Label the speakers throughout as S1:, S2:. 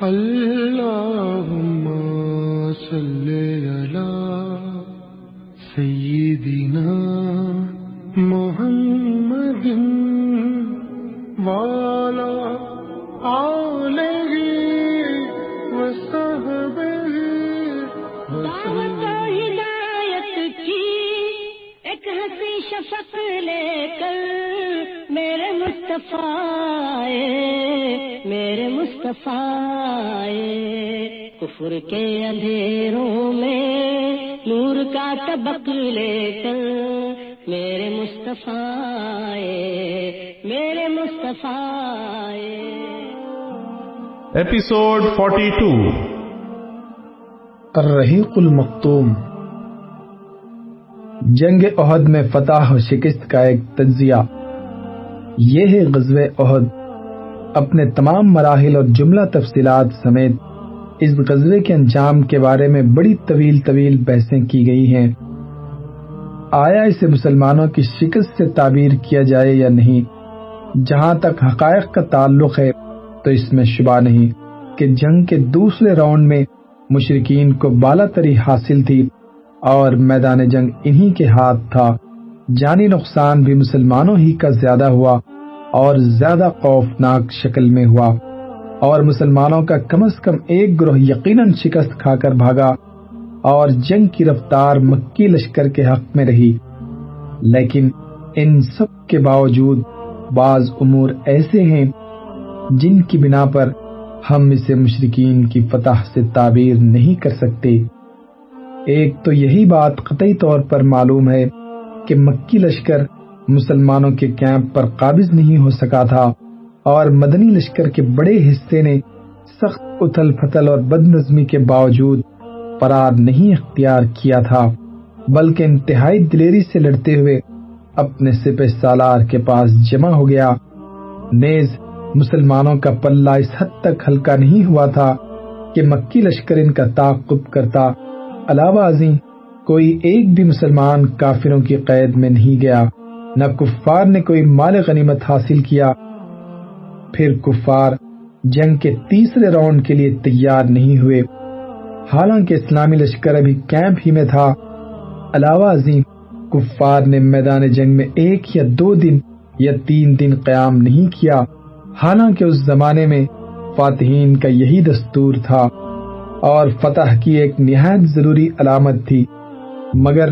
S1: اللهم صل على سيدنا محمد وعلى آله وصحبه
S2: دعوت ہدایت کی ایک ہنسی شفق لے کر میرے مصطفیٰ آئے، میرے مصطفیٰ۔ کفر کے اندھیروں میں نور کا طبق لے کر میرے مصطفیٰ میرے مصطفیٰ۔
S3: Episode 42
S4: الرحیق المختوم جنگ عہد میں فتح و شکست کا ایک تجزیہ یہ ہے غزوہ عہد اپنے تمام مراحل اور جملہ تفصیلات سمیت اس غزوے کے انجام کے بارے میں بڑی طویل طویل بحثیں کی گئی ہیں۔ آیا اسے مسلمانوں کی شکست سے تعبیر کیا جائے یا نہیں؟ جہاں تک حقائق کا تعلق ہے تو اس میں شبہ نہیں کہ جنگ کے دوسرے راؤنڈ میں مشرقین کو بالا تری حاصل تھی اور میدان جنگ انہی کے ہاتھ تھا۔ جانی نقصان بھی مسلمانوں ہی کا زیادہ ہوا۔ اور زیادہ خوفناک شکل میں ہوا اور مسلمانوں کا کم از کم ایک گروہ یقیناً شکست کھا کر بھاگا اور جنگ کی رفتار مکی لشکر کے حق میں رہی۔ لیکن ان سب کے باوجود بعض امور ایسے ہیں جن کی بنا پر ہم اسے مشرقین کی فتح سے تعبیر نہیں کر سکتے۔ ایک تو یہی بات قطعی طور پر معلوم ہے کہ مکی لشکر مسلمانوں کے کیمپ پر قابض نہیں ہو سکا تھا اور مدنی لشکر کے بڑے حصے نے سخت اتھل پھتل اور بد نظمی کے باوجود فرار نہیں اختیار کیا تھا، بلکہ انتہائی دلیری سے لڑتے ہوئے اپنے سپہ سالار کے پاس جمع ہو گیا۔ نیز مسلمانوں کا پلہ اس حد تک ہلکا نہیں ہوا تھا کہ مکی لشکر ان کا تعاقب کرتا۔ علاوہ ازیں کوئی ایک بھی مسلمان کافروں کی قید میں نہیں گیا۔ نہ کفار نے کوئی مال غنیمت حاصل کیا۔ پھر کفار جنگ کے تیسرے راؤنڈ کے لیے تیار نہیں ہوئے۔ حالانکہ اسلامی لشکر ابھی کیمپ ہی میں تھا۔ علاوہ ازیں کفار نے میدان جنگ میں ایک یا دو دن یا تین دن قیام نہیں کیا۔ حالانکہ اس زمانے میں فاتحین کا یہی دستور تھا۔ اور فتح کی ایک نہایت ضروری علامت تھی۔ مگر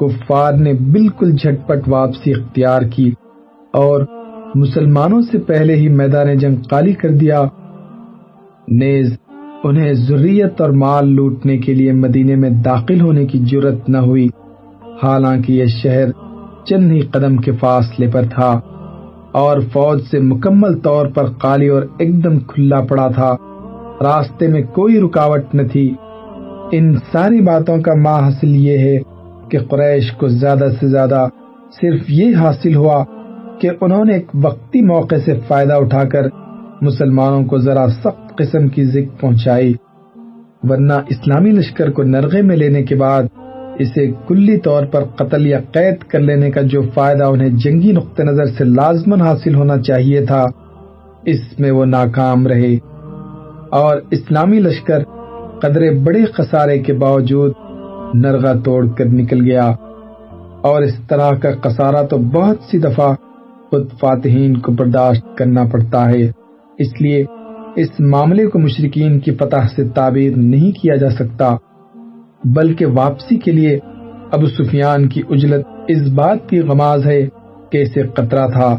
S4: کفار نے بالکل جھٹپٹ واپسی اختیار کی اور مسلمانوں سے پہلے ہی میدان جنگ خالی کر دیا۔ نیز، انہیں ضروریت اور مال لوٹنے کے لیے مدینے میں داخل ہونے کی جرت نہ ہوئی۔ حالانکہ یہ شہر چند ہی قدم کے فاصلے پر تھا اور فوج سے مکمل طور پر خالی اور ایک دم کھلا پڑا تھا۔ راستے میں کوئی رکاوٹ نہ تھی۔ ان ساری باتوں کا ماں حاصل یہ ہے کہ قریش کو زیادہ سے زیادہ صرف یہ حاصل ہوا کہ انہوں نے ایک وقتی موقع سے فائدہ اٹھا کر مسلمانوں کو ذرا سخت قسم کی ذک پہنچائی، ورنہ اسلامی لشکر کو نرغے میں لینے کے بعد اسے کلی طور پر قتل یا قید کر لینے کا جو فائدہ انہیں جنگی نقطہ نظر سے لازمن حاصل ہونا چاہیے تھا، اس میں وہ ناکام رہے۔ اور اسلامی لشکر قدرے بڑے خسارے کے باوجود نرغہ توڑ کر نکل گیا۔ اور اس طرح کا خسارہ تو بہت سی دفعہ خود فاتحین کو برداشت کرنا پڑتا ہے۔ اس لیے اس معاملے کو مشرقین کی فتح سے تعبیر نہیں کیا جا سکتا، بلکہ واپسی کے لیے ابو سفیان کی اجلت اس بات کی غماز ہے کہ اسے قطرہ تھا۔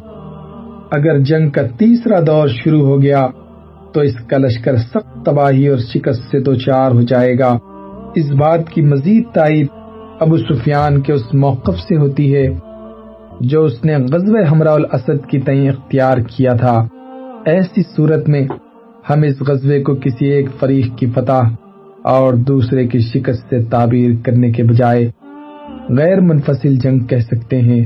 S4: اگر جنگ کا تیسرا دور شروع ہو گیا تو اس کا لشکر سخت تباہی اور شکست سے دو چار ہو جائے گا۔ اس بات کی مزید تائید ابو سفیان کے اس موقف سے ہوتی ہے، جو اس نے غزوہ ہمراہ الاسد کی تئیں اختیار کیا تھا۔ ایسی صورت میں ہم اس غزوے کو کسی ایک فریق کی فتح اور دوسرے کی شکست سے تعبیر کرنے کے بجائے غیر منفصل جنگ کہہ سکتے ہیں،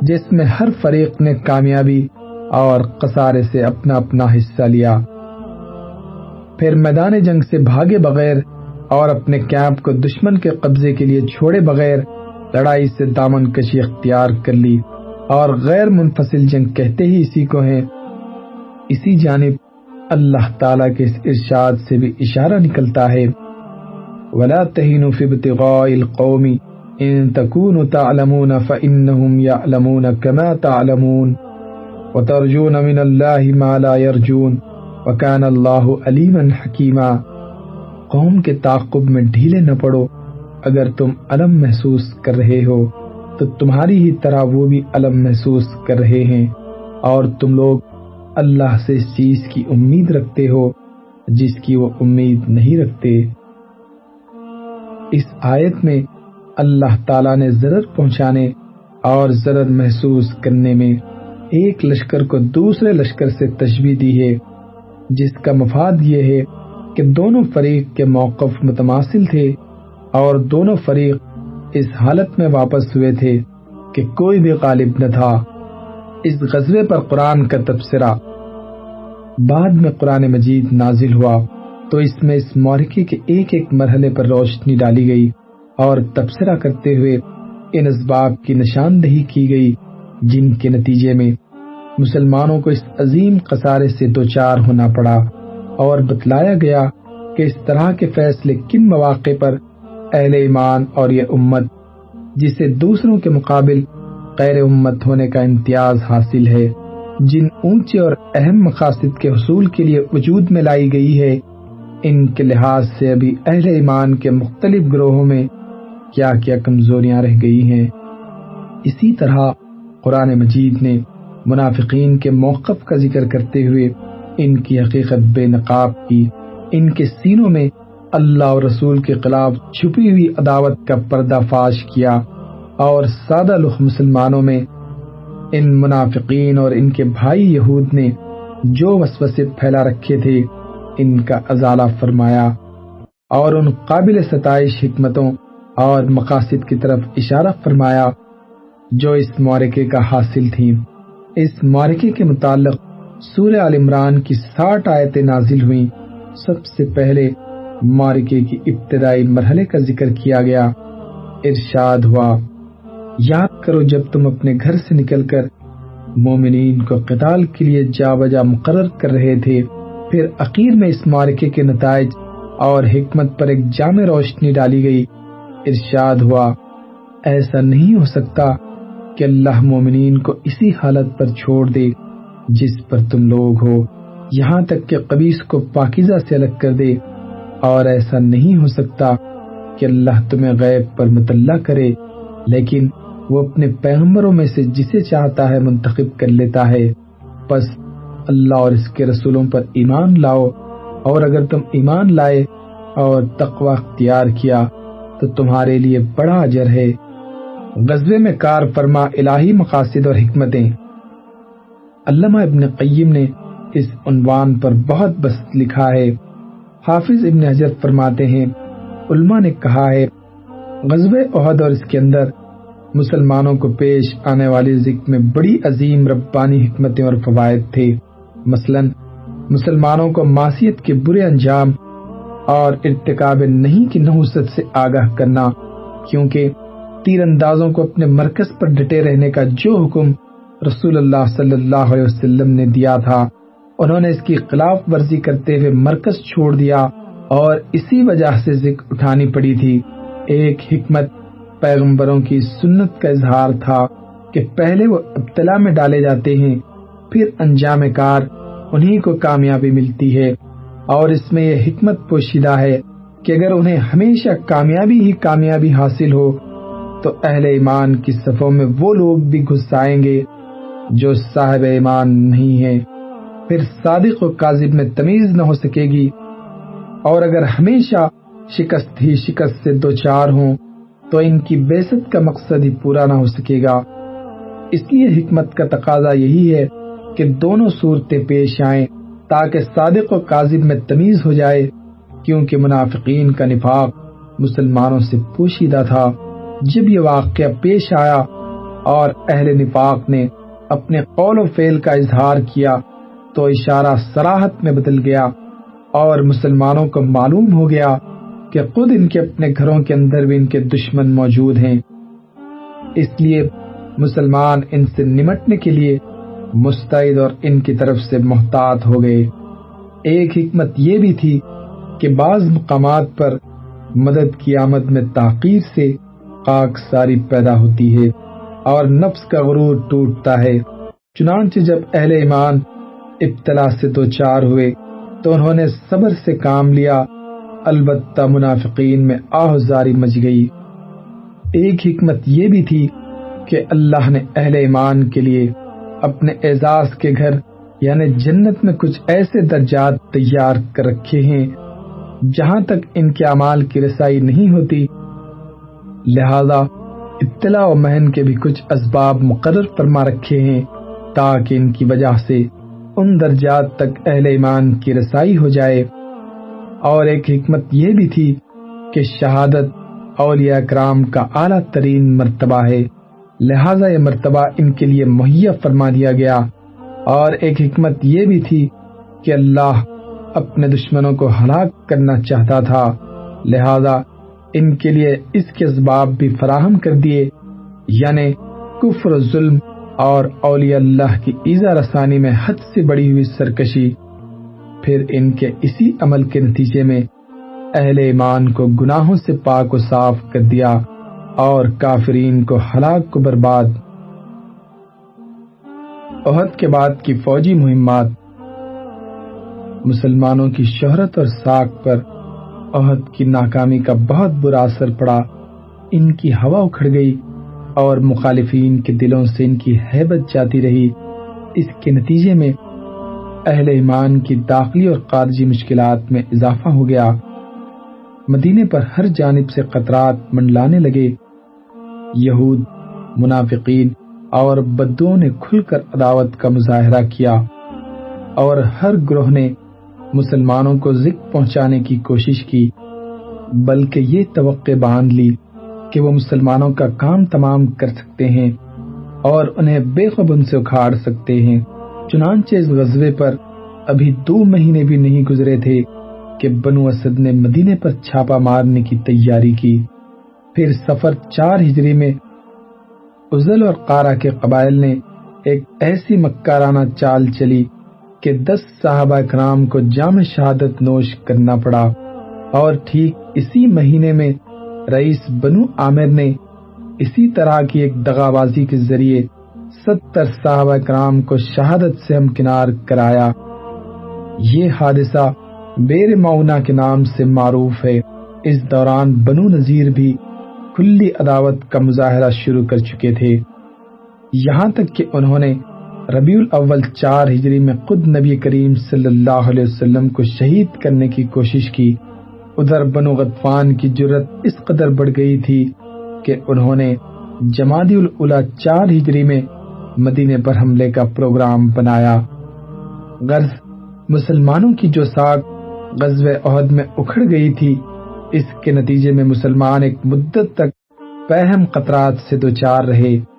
S4: جس میں ہر فریق نے کامیابی اور قصارے سے اپنا اپنا حصہ لیا۔ پھر میدان جنگ سے بھاگے بغیر اور اپنے کیمپ کو دشمن کے قبضے کے لیے چھوڑے بغیر لڑائی سے دامن کشی اختیار کر لی اور غیر منفصل جنگ کہتے ہی اسی کو ہیں۔ اسی جانب اللہ تعالیٰ کے اس ارشاد سے بھی اشارہ نکلتا ہے۔ ولا تهينوا في ابتغاء القوم ان تكونوا تعلمون فانهم يعلمون كما تعلمون وترجون من الله ما لا يرجون وكان الله عليما حكيما۔ قوم کے تعقب میں ڈھیلے نہ پڑو۔ اگر تم علم محسوس کر رہے ہو، تو تمہاری ہی طرح وہ بھی علم محسوس کر رہے ہیں۔ اور تم لوگ اللہ سے اس چیز کی امید رکھتے ہو جس کی وہ امید نہیں رکھتے۔ اس آیت میں اللہ تعالیٰ نے ضرر پہنچانے اور ضرر محسوس کرنے میں ایک لشکر کو دوسرے لشکر سے تشبیح دی ہے، جس کا مفاد یہ ہے کہ دونوں فریق کے موقف متماثل تھے اور دونوں فریق اس حالت میں واپس ہوئے تھے کہ کوئی بھی غالب نہ تھا۔ اس غزوے پر قرآن کا تبصرہ۔ بعد میں قرآن مجید نازل ہوا تو اس میں اس مورکے کے ایک ایک مرحلے پر روشنی ڈالی گئی اور تبصرہ کرتے ہوئے ان اسباب کی نشاندہی کی گئی جن کے نتیجے میں مسلمانوں کو اس عظیم قصارے سے دوچار ہونا پڑا۔ اور بتلایا گیا کہ اس طرح کے فیصلے کن مواقع پر اہل ایمان اور یہ امت جسے دوسروں کے مقابل غیر امت ہونے کا امتیاز حاصل ہے، جن اونچے اور اہم مقاصد کے حصول کے لیے وجود میں لائی گئی ہے، ان کے لحاظ سے ابھی اہل ایمان کے مختلف گروہوں میں کیا کیا کمزوریاں رہ گئی ہیں۔ اسی طرح قرآن مجید نے منافقین کے موقف کا ذکر کرتے ہوئے ان کی حقیقت بے نقاب کی۔ ان کے سینوں میں اللہ اور رسول کے خلاف چھپی ہوئی عداوت کا پردہ فاش کیا اور سادہ لخ مسلمانوں میں ان منافقین اور ان کے بھائی یہود نے جو وسوسے پھیلا رکھے تھے، ان کا ازالہ فرمایا۔ اور ان قابل ستائش حکمتوں اور مقاصد کی طرف اشارہ فرمایا، جو اس مورکے کا حاصل تھی اس مورکے کے متعلق سورہ عال عمران کی ساٹھ آیتیں نازل ہوئیں۔ سب سے پہلے مورکے کی ابتدائی مرحلے کا ذکر کیا گیا۔ ارشاد ہوا، یاد کرو جب تم اپنے گھر سے نکل کر مومنین کو قتال کے لیے جا بجا مقرر کر رہے تھے، پھر عقیر میں اس مارکے کے نتائج اور حکمت پر ایک جامع روشنی ڈالی گئی۔ ارشاد ہوا، ایسا نہیں ہو سکتا کہ اللہ مومنین کو اسی حالت پر چھوڑ دے۔ جس پر تم لوگ ہو، یہاں تک کہ قبیس کو پاکیزہ سے الگ کر دے۔ اور ایسا نہیں ہو سکتا کہ اللہ تمہیں غیب پر مطلع کرے، لیکن وہ اپنے پیغمبروں میں سے جسے چاہتا ہے منتخب کر لیتا ہے۔ بس اللہ اور اس کے رسولوں پر ایمان لاؤ۔ اور اگر تم ایمان لائے اور تقوی اختیار کیا، تو تمہارے لیے بڑا اجر ہے۔ غزبے میں کار فرما الہی مقاصد اور حکمتیں۔ علامہ ابن قیم نے اس عنوان پر بہت بس لکھا ہے۔ حافظ ابن حجر فرماتے ہیں، علماء نے کہا ہے غزب عہد اور اس کے اندر مسلمانوں کو پیش آنے والی ذکر میں بڑی عظیم ربانی حکمتیں اور فوائد تھے۔ مثلا، مسلمانوں کو معصیت کے برے انجام اور ارتکاب نہیں کی نحوست سے آگاہ کرنا، کیونکہ تیر اندازوں کو اپنے مرکز پر ڈٹے رہنے کا جو حکم رسول اللہ صلی اللہ علیہ وسلم نے دیا تھا۔ انہوں نے اس کی خلاف ورزی کرتے ہوئے مرکز چھوڑ دیا اور اسی وجہ سے ذکر اٹھانی پڑی تھی۔ ایک حکمت پیغمبروں کی سنت کا اظہار تھا کہ پہلے وہ ابتلا میں ڈالے جاتے ہیں، پھر انجام کار انہی کو کامیابی ملتی ہے۔ اور اس میں یہ حکمت پوشیدہ ہے کہ اگر انہیں ہمیشہ کامیابی ہی کامیابی حاصل ہو، تو اہل ایمان کی صفوں میں وہ لوگ بھی گھس آئیں گے۔ جو صاحب ایمان نہیں ہے پھر صادق و کاذب میں تمیز نہ ہو سکے گی۔ اور اگر ہمیشہ شکست ہی شکست سے دو چار ہوں، تو ان کی بیست کا مقصد ہی پورا نہ ہو سکے گا۔ اس لیے حکمت کا تقاضا یہی ہے کہ دونوں صورتیں پیش آئیں تاکہ صادق و کاذب میں تمیز ہو جائے، کیونکہ منافقین کا نفاق مسلمانوں سے پوشیدہ تھا۔ جب یہ واقعہ پیش آیا اور اہل نفاق نے اپنے قول و فعل کا اظہار کیا تو اشارہ سراحت میں بدل گیا اور مسلمانوں کو معلوم ہو گیا کہ خود ان کے اپنے گھروں کے اندر بھی ان کے دشمن موجود ہیں۔ اس لیے مسلمان ان سے نمٹنے کے لیے مستعد اور ان کی طرف سے محتاط ہو گئے۔ ایک حکمت یہ بھی تھی کہ بعض مقامات پر مدد کی آمد میں تاخیر سے خاک ساری پیدا ہوتی ہے۔ اور نفس کا غرور ٹوٹتا ہے۔ چنانچہ جب اہل ایمان ابتلا سے دو چار ہوئے، تو انہوں نے صبر سے کام لیا۔ البتہ منافقین میں آہزاری مچ گئی۔ ایک حکمت یہ بھی تھی کہ اللہ نے اہل ایمان کے لیے اپنے اعزاز کے گھر یعنی جنت میں کچھ ایسے درجات تیار کر رکھے ہیں، جہاں تک ان کے اعمال کی رسائی نہیں ہوتی۔ لہذا اطلاع و مہن کے بھی کچھ اسباب مقرر فرما رکھے ہیں تاکہ ان کی وجہ سے ان درجات تک اہل ایمان کی رسائی ہو جائے۔ اور ایک حکمت یہ بھی تھی کہ شہادت اولیاء کرام کا اعلیٰ ترین مرتبہ ہے۔ لہذا یہ مرتبہ ان کے لیے مہیا فرما دیا گیا۔ اور ایک حکمت یہ بھی تھی کہ اللہ اپنے دشمنوں کو ہلاک کرنا چاہتا تھا۔ لہذا ان کے لیے اس کے اسباب بھی فراہم کر دیے یعنی کفر ظلم اور اولیاء اللہ کی ایزا رسانی میں حد سے بڑی ہوئی سرکشی۔ پھر ان کے اسی عمل کے نتیجے میں اہل ایمان کو گناہوں سے پاک و صاف کر دیا اور کافرین کو ہلاک کو برباد۔ عہد کے بعد کی فوجی مہمات۔ مسلمانوں کی شہرت اور ساکھ پر عہد کی ناکامی کا بہت برا اثر پڑا، ان کی ہوا اکھڑ گئی اور مخالفین کے دلوں سے ان کی حیبت جاتی رہی۔ اس کے نتیجے میں اہل ایمان کی داخلی اور خارجی مشکلات میں اضافہ ہو گیا۔ مدینے پر ہر جانب سے قطرات منڈلانے لگے۔ یہود، منافقین اور بدو نے کھل کر عداوت کا مظاہرہ کیا اور ہر گروہ نے مسلمانوں کو ذکر پہنچانے کی کوشش کی، بلکہ یہ توقع باندھ لی کہ وہ مسلمانوں کا کام تمام کر سکتے ہیں اور انہیں بے خبن سے اکھاڑ سکتے ہیں۔ چنانچہ اس غزوے پر ابھی دو مہینے بھی نہیں گزرے تھے کہ بنو اسد نے مدینے پر چھاپا مارنے کی تیاری کی۔ پھر سفر چار ہجری میں ازل اور قارا کے قبائل نے ایک ایسی مکارانہ چال چلی کہ دس صحابہ کرام کو جام شہادت نوش کرنا پڑا اور ٹھیک اسی مہینے میں رئیس بنو عامر نے اسی طرح کی ایک دغابازی کے ذریعے ستر صحابہ کرام کو شہادت سے ہمکنار کرایا۔ یہ حادثہ بیر معاونہ کے نام سے معروف ہے۔ اس دوران بنو نذیر بھی کھلی عداوت کا مظاہرہ شروع کر چکے تھے۔ یہاں تک کہ انہوں نے ربیع الاول چار ہجری میں خود نبی کریم صلی اللہ علیہ وسلم کو شہید کرنے کی کوشش کی۔ ادھر بنو غطفان کی جرت اس قدر بڑھ گئی تھی کہ انہوں نے جمادی الاولا چار ہجری میں مدینے پر حملے کا پروگرام بنایا۔ غرض مسلمانوں کی جو ساکھ غزو عہد میں اکھڑ گئی تھی، اس کے نتیجے میں مسلمان ایک مدت تک پہم قطرات سے دوچار رہے۔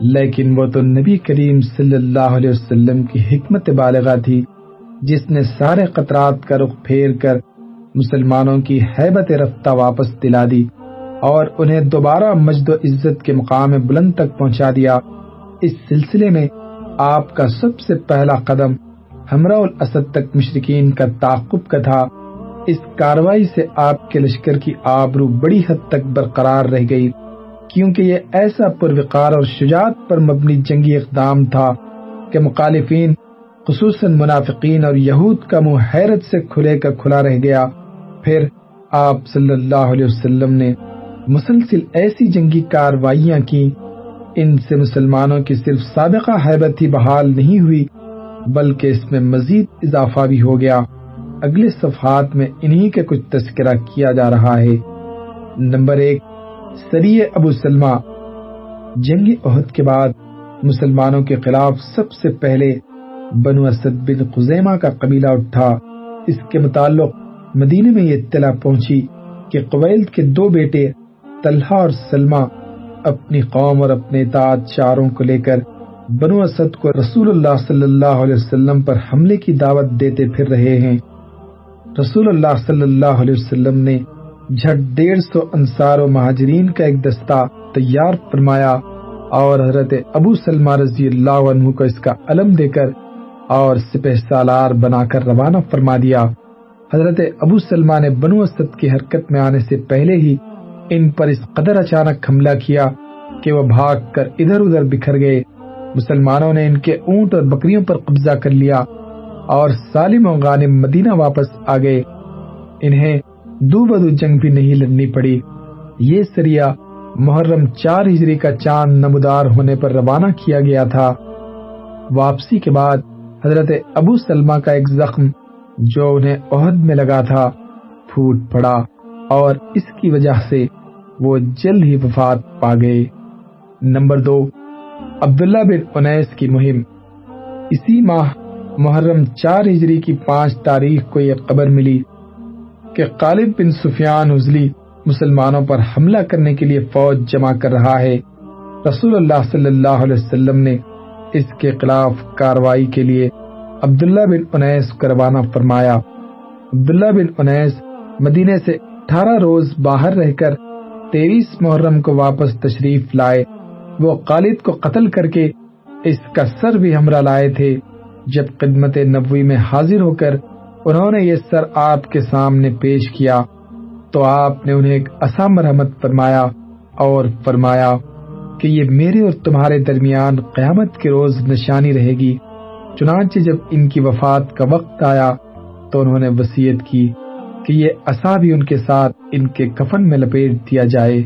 S4: لیکن وہ تو نبی کریم صلی اللہ علیہ وسلم کی حکمت بالغہ تھی، جس نے سارے قطرات کا رخ پھیر کر مسلمانوں کی حیبت رفتہ واپس دلا دی اور انہیں دوبارہ مجد و عزت کے مقام بلند تک پہنچا دیا۔ اس سلسلے میں آپ کا سب سے پہلا قدم ہمراہ الاسد تک مشرقین کا تعقب کا تھا۔ اس کاروائی سے آپ کے لشکر کی آبرو بڑی حد تک برقرار رہ گئی۔ کیونکہ یہ ایسا پروقار اور شجاعت پر مبنی جنگی اقدام تھا کہ مخالفین، خصوصاً منافقین اور یہود کا منہ حیرت سے کھلے کا کھلا رہ گیا۔ پھر آپ صلی اللہ علیہ وسلم نے مسلسل ایسی جنگی کاروائیاں کی ان سے مسلمانوں کی صرف سابقہ حیبت ہی بحال نہیں ہوئی، بلکہ اس میں مزید اضافہ بھی ہو گیا۔ اگلے صفحات میں انہی کے کچھ تذکرہ کیا جا رہا ہے۔ نمبر ایک سری ابو سلمہ۔ جنگ عہد کے بعد مسلمانوں کے خلاف سب سے پہلے بنو اسد بن خزیمہ کا قبیلہ اٹھا۔ اس کے متعلق مدینے میں یہ اطلاع پہنچی کہ قبیل کے دو بیٹے طلحہ اور سلمہ اپنی قوم اور اپنے اطاعت چاروں کو لے کر بنو اسد کو رسول اللہ صلی اللہ علیہ وسلم پر حملے کی دعوت دیتے پھر رہے ہیں۔ رسول اللہ صلی اللہ علیہ وسلم نے جھٹ ڈیڑھ سو انصار و مہاجرین کا ایک دستہ تیار فرمایا اور حضرت ابو سلمہ رضی اللہ عنہ کو اس کا علم دے کر اور سپہ سالار بنا کر روانہ فرما دیا۔ حضرت ابو سلمہ نے بنو اسد کی حرکت میں آنے سے پہلے ہی ان پر اس قدر اچانک حملہ کیا کہ وہ بھاگ کر ادھر ادھر بکھر گئے۔ مسلمانوں نے ان کے اونٹ اور بکریوں پر قبضہ کر لیا اور سالم و غانم مدینہ واپس آ گئے۔ انہیں دو بدو جنگ بھی نہیں لڑنی پڑی۔ یہ سریا محرم چار ہجری کا چاند نمودار ہونے پر روانہ کیا گیا تھا۔ واپسی کے بعد حضرت ابو سلمہ کا ایک زخم جو انہیں عہد میں لگا تھا، پھوٹ پڑا اور اس کی وجہ سے وہ جلد ہی وفات پا گئے۔ نمبر دو، عبداللہ بن انیس کی مہم۔ اسی ماہ محرم چار ہجری کی پانچ تاریخ کو یہ خبر ملی۔ کہ غالب بن سفیان ازلی مسلمانوں پر حملہ کرنے کے لیے فوج جمع کر رہا ہے۔ رسول اللہ صلی اللہ علیہ وسلم نے اس کے خلاف کاروائی کے لیے عبداللہ بن انیس کو روانہ فرمایا۔ عبداللہ بن انیس مدینے سے اٹھارہ روز باہر رہ کر تیئیس محرم کو واپس تشریف لائے۔ وہ خالد کو قتل کر کے اس کا سر بھی ہمراہ لائے تھے۔ جب خدمت نبوی میں حاضر ہو کر انہوں نے یہ سر آپ کے سامنے پیش کیا تو آپ نے انہیں ایک اسام مرحمت فرمایا اور فرمایا کہ یہ میرے اور تمہارے درمیان قیامت کے روز نشانی رہے گی۔ چنانچہ جب ان کی وفات کا وقت آیا تو انہوں نے وسیعت کی کہ یہ اصا بھی ان کے ساتھ ان کے کفن میں لپیٹ دیا جائے۔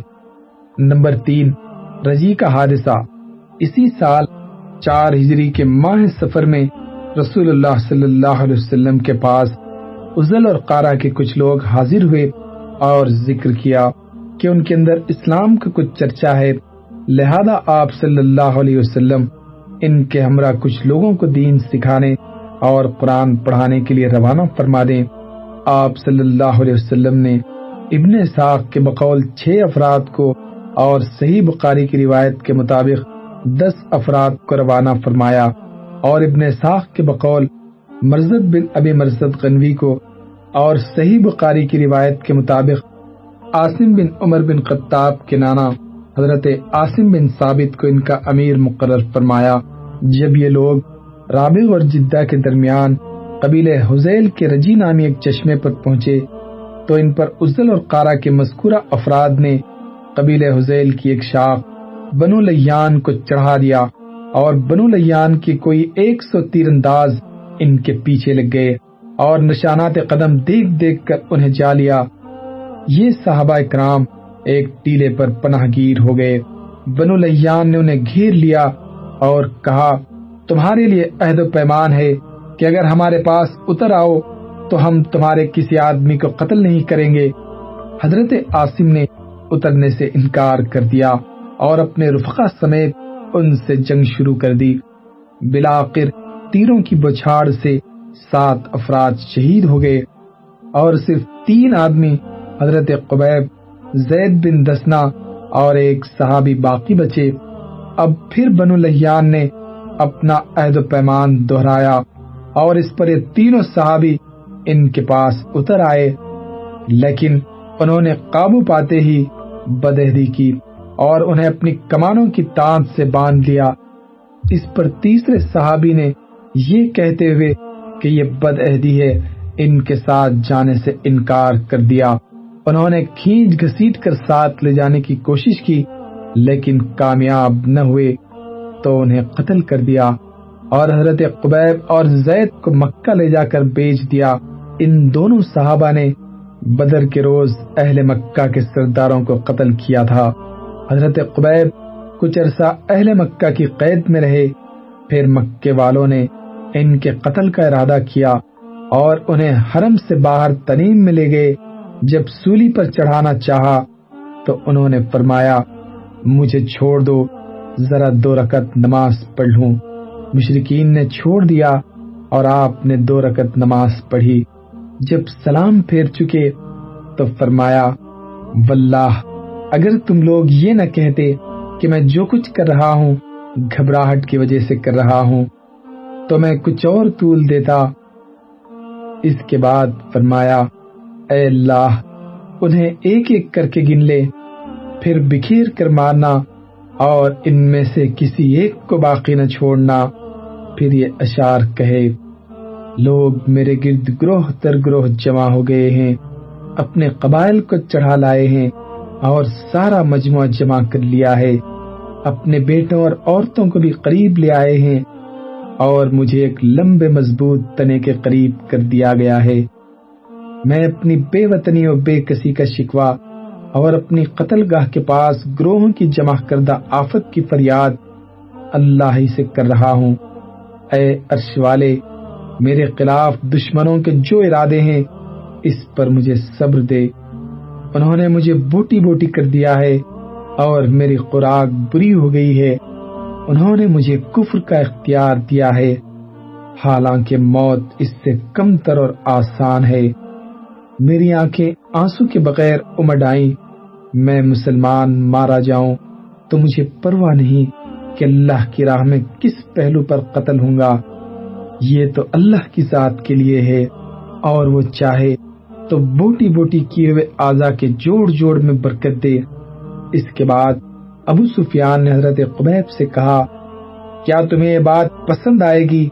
S4: نمبر تین رجی کا حادثہ۔ اسی سال چار ہجری کے ماہ سفر میں رسول اللہ صلی اللہ علیہ وسلم کے پاس ازل اور قارا کے کچھ لوگ حاضر ہوئے اور ذکر کیا کہ ان کے اندر اسلام کا کچھ چرچا ہے، لہذا آپ صلی اللہ علیہ وسلم ان کے ہمراہ کچھ لوگوں کو دین سکھانے اور قرآن پڑھانے کے لیے روانہ فرما دیں۔ آپ صلی اللہ علیہ وسلم نے ابن ساخ کے بقول چھ افراد کو اور صحیح بخاری کی روایت کے مطابق دس افراد کو روانہ فرمایا۔ اور ابن ساخ کے بقول مرزد بن ابی مرزد غنوی کو اور صحیح بخاری کی روایت کے مطابق عاصم بن عمر بن خطاب کے نانا حضرت عاصم بن ثابت کو ان کا امیر مقرر فرمایا، جب یہ لوگ رابغ اور جدہ کے درمیان قبیل حزیل کے رجی نامی ایک چشمے پر پہنچے تو ان پر ازل اور قارا کے مذکورہ افراد نے قبیل حزیل کی ایک شاخ بنو لیان کو چڑھا دیا۔ اور بنو لیان کی کوئی ایک سو تیر انداز ان کے پیچھے لگ گئے اور نشانات قدم دیکھ دیکھ کر انہیں جا لیا۔ یہ صحابہ کرام ایک ٹیلے پر پناہ گیر ہو گئے۔ بنو لیان نے انہیں گھیر لیا اور کہا، تمہارے لیے عہد و پیمان ہے کہ اگر ہمارے پاس اتر آؤ تو ہم تمہارے کسی آدمی کو قتل نہیں کریں گے۔ حضرت عاصم نے اترنے سے انکار کر دیا اور اپنے رفقا سمیت ان سے جنگ شروع کر دی۔ بلاخر تیروں کی بچھاڑ سے سات افراد شہید ہو گئے۔ اور صرف تین آدمی، حضرت قبیب، زید بن دسنا اور ایک صحابی باقی بچے۔ اب پھر بنو لہیان نے اپنا عہد و پیمان دہرایا اور اس پر یہ تینوں صحابی ان کے پاس اتر آئے۔ لیکن انہوں نے قابو پاتے ہی بدہدی کی۔ اور انہیں اپنی کمانوں کی تانت سے باندھ لیا۔ اس پر تیسرے صحابی نے یہ کہتے ہوئے کہ یہ بد عہدی ہے، ان کے ساتھ جانے سے انکار کر دیا۔ انہوں نے کھینچ گھسیٹ کر ساتھ لے جانے کی کوشش کی، لیکن کامیاب نہ ہوئے تو انہیں قتل کر دیا۔ اور حضرت قبیب اور زید کو مکہ لے جا کر بیچ دیا۔ ان دونوں صحابہ نے بدر کے روز اہل مکہ کے سرداروں کو قتل کیا تھا۔ حضرت قبیب کچھ عرصہ اہل مکہ کی قید میں رہے، پھر مکے والوں نے ان کے قتل کا ارادہ کیا اور انہیں حرم سے باہر تنیم میں لے گئے۔ جب سولی پر چڑھانا چاہا تو انہوں نے فرمایا، مجھے چھوڑ دو، ذرا دو رکت نماز پڑھ لوں۔ مشرقین نے چھوڑ دیا اور آپ نے دو رکت نماز پڑھی۔ جب سلام پھیر چکے تو فرمایا، واللہ اگر تم لوگ یہ نہ کہتے کہ میں جو کچھ کر رہا ہوں، گھبراہٹ کی وجہ سے کر رہا ہوں، تو میں کچھ اور طول دیتا۔ اس کے بعد فرمایا، اے اللہ، انہیں ایک ایک کر کے گن لے، پھر بکھیر کر مارنا، اور ان میں سے کسی ایک کو باقی نہ چھوڑنا۔ پھر یہ اشار کہے، لوگ میرے گرد گروہ تر گروہ جمع ہو گئے ہیں، اپنے قبائل کو چڑھا لائے ہیں۔ اور سارا مجموعہ جمع کر لیا ہے۔ اپنے بیٹوں اور عورتوں کو بھی قریب لے آئے ہیں اور مجھے ایک لمبے مضبوط تنے کے قریب کر دیا گیا ہے۔ میں اپنی بے وطنی اور بے کسی کا شکوا اور اپنی قتل گاہ کے پاس گروہوں کی جمع کردہ آفت کی فریاد اللہ ہی سے کر رہا ہوں۔ اے عرش والے، میرے خلاف دشمنوں کے جو ارادے ہیں، اس پر مجھے صبر دے۔ انہوں نے مجھے بوٹی بوٹی کر دیا ہے اور میری خوراک بری ہو گئی ہے۔ انہوں نے مجھے کفر کا اختیار دیا ہے۔ حالانکہ موت اس سے کم تر اور آسان ہے۔ میری آنکھیں آنسو کے بغیر امڈ آئیں۔ میں مسلمان مارا جاؤں تو مجھے پرواہ نہیں کہ اللہ کی راہ میں کس پہلو پر قتل ہوں گا۔ یہ تو اللہ کی ذات کے لیے ہے اور وہ چاہے تو بوٹی بوٹی کیے ہوئے آزا کے جوڑ جوڑ میں برکت دے۔ اس کے بعد ابو سفیان نے حضرت قبیب سے کہا، کیا تمہیں یہ بات پسند آئے گی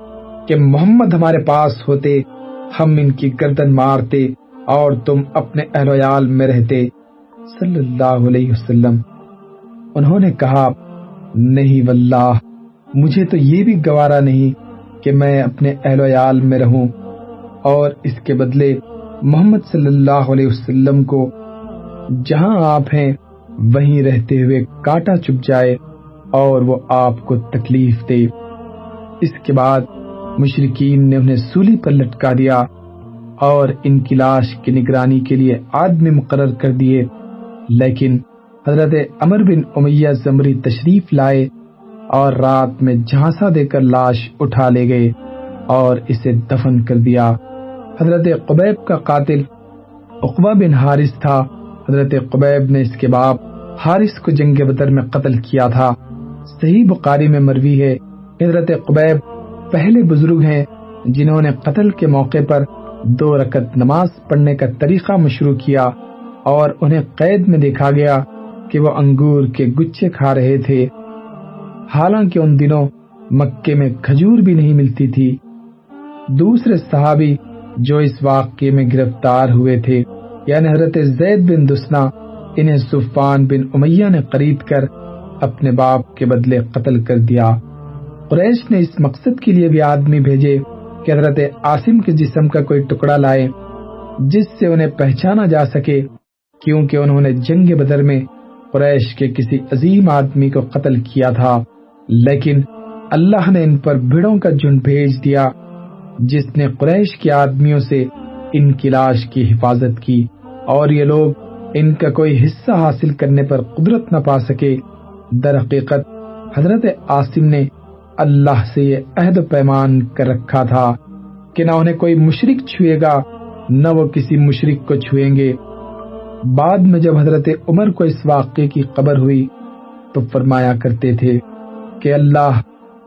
S4: کہ محمد ہمارے پاس ہوتے، ہم ان کی گردن مارتے اور تم اپنے اہل ویال میں رہتے؟ صلی اللہ علیہ وسلم۔ انہوں نے کہا، نہیں واللہ، مجھے تو یہ بھی گوارا نہیں کہ میں اپنے اہل ویال میں رہوں اور اس کے بدلے محمد صلی اللہ علیہ وسلم کو، جہاں آپ ہیں، وہیں رہتے ہوئے کاٹا چپ جائے اور وہ آپ کو تکلیف دے۔ اس کے بعد مشرقین نے انہیں سولی پر لٹکا دیا اور ان کی لاش کی نگرانی کے لیے آدمی مقرر کر دیے۔ لیکن حضرت امر بن امیہ زمری تشریف لائے اور رات میں جھانسا دے کر لاش اٹھا لے گئے اور اسے دفن کر دیا۔ حضرت قبیب کا قاتل اقبا بن حارث تھا۔ حضرت قبیب نے اس کے باپ حارث کو جنگ بدر میں قتل کیا تھا۔ صحیح بخاری میں مروی ہے حضرت قبیب پہلے بزرگ ہیں جنہوں نے قتل کے موقع پر دو رکت نماز پڑھنے کا طریقہ مشروع کیا اور انہیں قید میں دیکھا گیا کہ وہ انگور کے گچھے کھا رہے تھے۔ حالانکہ ان دنوں مکے میں کھجور بھی نہیں ملتی تھی۔ دوسرے صحابی جو اس واقعے میں گرفتار ہوئے تھے یعنی حضرت زید بن دسنا، انہیں صفان بن امیہ نے قریب کر اپنے باپ کے بدلے قتل کر دیا۔ قریش نے اس مقصد کے لیے بھی آدمی بھیجے کہ حضرت عاصم کے جسم کا کوئی ٹکڑا لائے، جس سے انہیں پہچانا جا سکے، کیونکہ انہوں نے جنگ بدر میں قریش کے کسی عظیم آدمی کو قتل کیا تھا۔ لیکن اللہ نے ان پر بھیڑوں کا جھنڈ بھیج دیا۔ جس نے قریش کے آدمیوں سے ان کی لاش کی حفاظت کی اور یہ لوگ ان کا کوئی حصہ حاصل کرنے پر قدرت نہ پا سکے، در حقیقت حضرت عاصم نے اللہ سے یہ عہد پیمان کر رکھا تھا کہ نہ انہیں کوئی مشرق چھوئے گا، نہ وہ کسی مشرق کو چھوئیں گے۔ بعد میں جب حضرت عمر کو اس واقعے کی خبر ہوئی تو فرمایا کرتے تھے کہ اللہ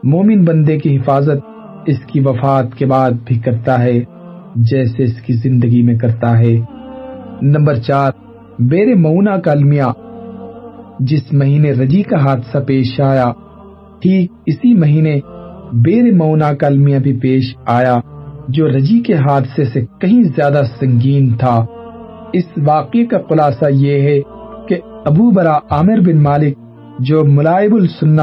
S4: مومن بندے کی حفاظت اس کی وفات کے بعد بھی کرتا ہے، جیسے اس کی زندگی میں کرتا ہے۔ نمبر چار، بیر مونا کا المیہ جس مہینے رجی کا حادثہ پیش آیا، ٹھیک اسی مہینے بیر مونا کا المیہ بھی پیش آیا، جو رجی کے حادثے سے کہیں زیادہ سنگین تھا۔ اس واقعے کا خلاصہ یہ ہے کہ ابو برا عامر بن مالک، جو ملائب السنہ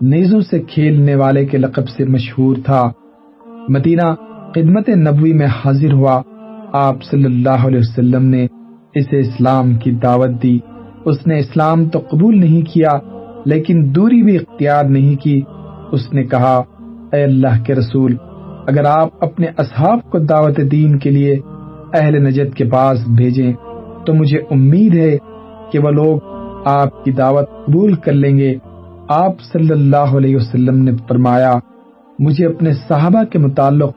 S4: نیزوں سے کھیلنے والے کے لقب سے مشہور تھا۔ مدینہ خدمت نبوی میں حاضر ہوا۔ آپ صلی اللہ علیہ وسلم نے اسے اسلام کی دعوت دی۔ اس نے اسلام تو قبول نہیں کیا، لیکن دوری بھی اختیار نہیں کی۔ اس نے کہا، اے اللہ کے رسول، اگر آپ اپنے اصحاب کو دعوت دین کے لیے اہل نجد کے پاس بھیجیں، تو مجھے امید ہے کہ وہ لوگ آپ کی دعوت قبول کر لیں گے۔ آپ صلی اللہ علیہ وسلم نے فرمایا، مجھے اپنے صحابہ کے متعلق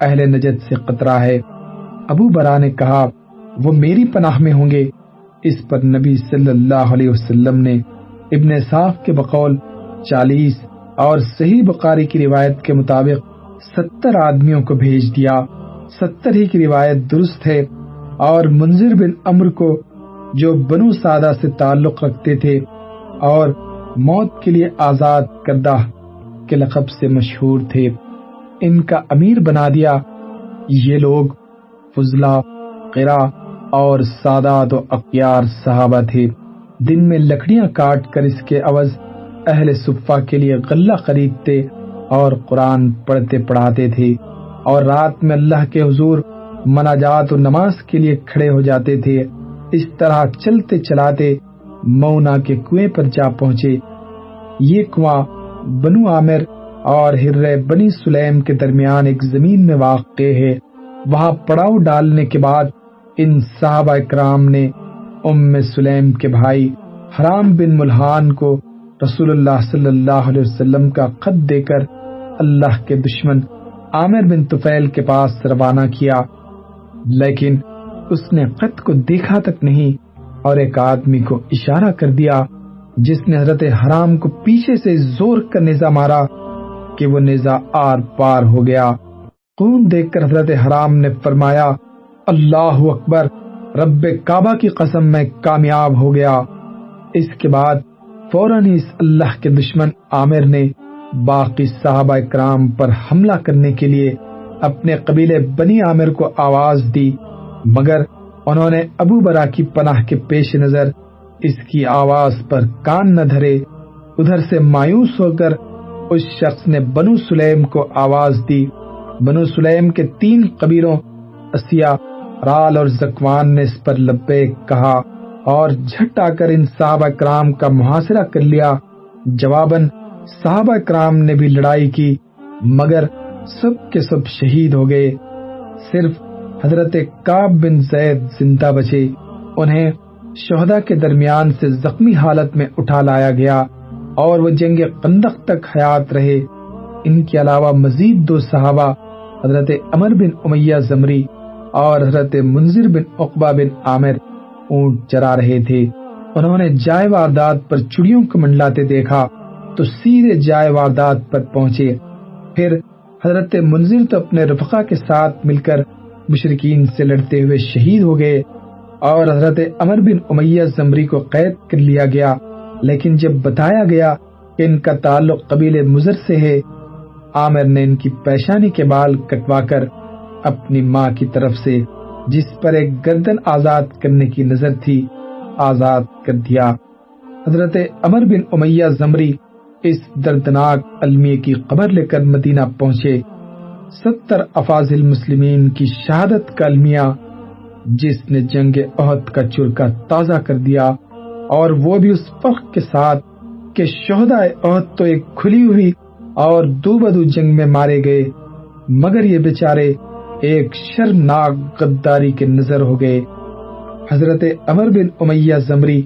S4: اہل نجد سے قطرہ ہے۔ ابو برا نے کہا، وہ میری پناہ میں ہوں گے۔ اس پر نبی صلی اللہ علیہ وسلم نے ابن صاف کے بقول چالیس اور صحیح بخاری کی روایت کے مطابق ستر آدمیوں کو بھیج دیا۔ ستر ہی کی روایت درست ہے۔ اور منظر بن امر کو جو بنو سادہ سے تعلق رکھتے تھے اور موت کے لیے آزاد کردہ کے لقب سے مشہور تھے۔ ان کا امیر بنا دیا۔ یہ لوگ فضلہ، قرا اور سادات و اقیار صحابہ تھے۔ دن میں لکڑیاں کاٹ کر اس کے عوض اہل صفا کے لیے غلہ خریدتے اور قرآن پڑھتے پڑھاتے تھے۔ اور رات میں اللہ کے حضور مناجات و نماز کے لیے کھڑے ہو جاتے تھے۔ اس طرح چلتے چلاتے مونا کے کنویں پر جا پہنچے۔ یہ کنواں بنو عامر اور ہر بنی سلیم کے درمیان ایک زمین میں واقع ہے۔ وہاں پڑاؤ ڈالنے کے بعد ان صحابہ اکرام نے ام سلیم کے بھائی حرام بن ملحان کو رسول اللہ صلی اللہ علیہ وسلم کا خط دے کر اللہ کے دشمن عامر بن طفیل کے پاس روانہ کیا۔ لیکن اس نے خط کو دیکھا تک نہیں۔ اور ایک آدمی کو اشارہ کر دیا جس نے حضرت حرام کو پیچھے سے زور کا نیزا مارا کہ وہ نیزا آر پار ہو گیا۔ خون دیکھ کر حضرت حرام نے فرمایا، اللہ اکبر، رب کعبہ کی قسم میں کامیاب ہو گیا۔ اس کے بعد فوراً اس اللہ کے دشمن عامر نے باقی صحابہ کرام پر حملہ کرنے کے لیے اپنے قبیلے بنی عامر کو آواز دی، مگر انہوں نے ابو برا کی پناہ کے پیش نظر اس کی آواز پر کان نہ دھرے، ادھر سے مایوس ہو کر اس شخص نے بنو سلیم کو آواز دی۔ بنو سلیم کے تین قبیلوں اسیا رال اور زکوان نے اس پر لبے کہا اور جھٹ آ کر ان صحابہ کرام کا محاصرہ کر لیا۔ جواباً صحابہ کرام نے بھی لڑائی کی، مگر سب کے سب شہید ہو گئے۔ صرف حضرت کاب بن زید زندہ بچے، انہیں شہدا کے درمیان سے زخمی حالت میں اٹھا لایا گیا اور وہ جنگ قندق تک حیات رہے۔ ان کے علاوہ مزید دو صحابہ، حضرت عمر بن امیہ زمری اور حضرت منظر بن اقبا بن عامر اونٹ چرا رہے تھے۔ انہوں نے جائے واردات پر چڑیوں کو منڈلاتے دیکھا، تو سیدھے جائے واردات پر پہنچے۔ پھر حضرت منظر تو اپنے رفقا کے ساتھ مل کر مشرقین سے لڑتے ہوئے شہید ہو گئے اور حضرت عمر بن امیہ زمری کو قید کر لیا گیا۔ لیکن جب بتایا گیا کہ ان کا تعلق قبیل مضر سے ہے، عامر نے ان کی پیشانی کے بال کٹوا کر اپنی ماں کی طرف سے، جس پر ایک گردن آزاد کرنے کی نظر تھی، آزاد کر دیا۔ حضرت عمر بن امیہ زمری اس دردناک المیہ کی قبر لے کر مدینہ پہنچے۔ ستر افاظل مسلمین کی شہادت کا المیہ، جس نے جنگ عہد کا چرکا تازہ کر دیا، اور وہ بھی اس فخر کے ساتھ کہ شہدہ عہد تو ایک کھلی ہوئی اور دو بدو جنگ میں مارے گئے، مگر یہ بیچارے ایک شرمناک غداری کے نظر ہو گئے۔ حضرت عمر بن امیہ زمری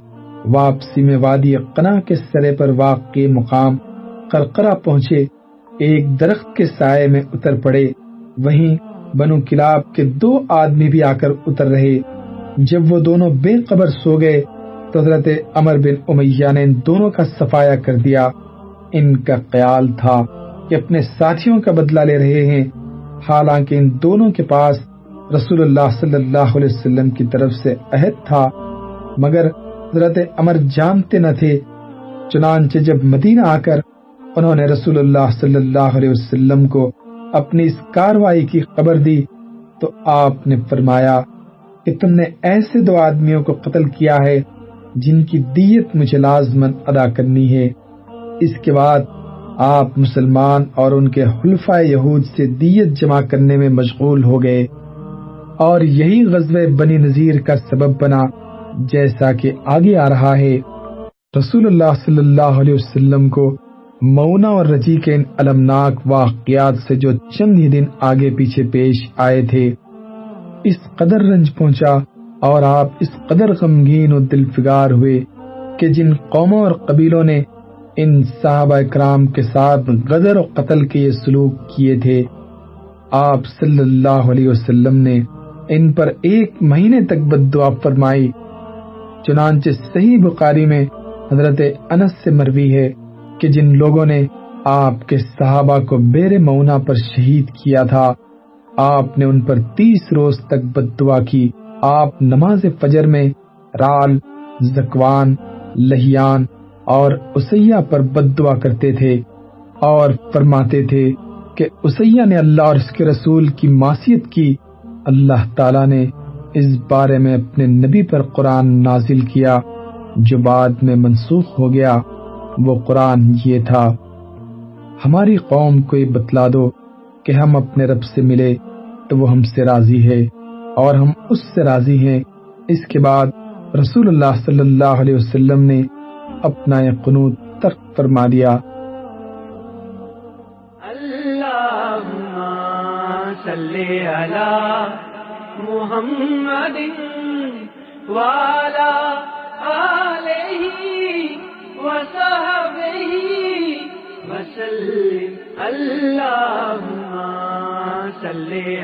S4: واپسی میں وادی قنا کے سرے پر واقع مقام قرقرہ پہنچے۔ ایک درخت کے سائے میں اتر پڑے۔ وہیں بنو کلاب کے دو آدمی بھی آ کر اتر رہے۔ جب وہ دونوں بے قبر سو گئے، تو حضرت عمر بن امیہ نے ان دونوں کا صفایا کر دیا۔ ان کا خیال تھا کہ اپنے ساتھیوں کا بدلہ لے رہے ہیں۔ حالانکہ ان دونوں کے پاس رسول اللہ صلی اللہ علیہ وسلم کی طرف سے عہد تھا۔ مگر حضرت عمر جانتے نہ تھے۔ چنانچہ جب مدینہ آ کر انہوں نے رسول اللہ صلی اللہ علیہ وسلم کو اپنی اس کاروائی کی خبر دی تو آپ نے فرمایا کہ تم نے ایسے دو آدمیوں کو قتل کیا ہے جن کی دیت مجھے لازمن ادا کرنی ہے۔ اس کے بعد آپ مسلمان اور ان کے حلفہ یہود سے دیت جمع کرنے میں مشغول ہو گئے اور یہی غزب بنی نذیر کا سبب بنا جیسا کہ آگے آ رہا ہے۔ رسول اللہ صلی اللہ علیہ وسلم کو مونا اور رجی کے ان المناک واقعات سے جو چند ہی دن آگے پیچھے پیش آئے تھے، اس قدر رنج پہنچا اور آپ اس قدر غمگین و دل فگار ہوئے کہ جن قوموں اور قبیلوں نے ان صحابہ کرام کے ساتھ غدر و قتل کے یہ سلوک کیے تھے، آپ صلی اللہ علیہ وسلم نے ان پر ایک مہینے تک بد دعا فرمائی۔ چنانچہ صحیح بخاری میں حضرت انس سے مروی ہے۔ کہ جن لوگوں نے آپ کے صحابہ کو بیر مونا پر شہید کیا تھا، آپ نے ان پر تیس روز تک بد دعا کی۔ آپ نماز فجر میں رال، زکوان، لہیان اور اسیہ پر بد دعا کرتے تھے اور فرماتے تھے کہ اسیہ نے اللہ اور اس کے رسول کی معصیت کی۔ اللہ تعالی نے اس بارے میں اپنے نبی پر قرآن نازل کیا، جو بعد میں منسوخ ہو گیا۔ وہ قرآن یہ تھا۔ ہماری قوم کو یہ بتلا دو کہ ہم اپنے رب سے ملے تو وہ ہم سے راضی ہے اور ہم اس سے راضی ہیں۔ اس کے بعد رسول اللہ صلی اللہ علیہ وسلم نے اپنا یہ قنوت ترک فرما دیا۔
S3: محمد والا آلہ وسلم. اللہم صلی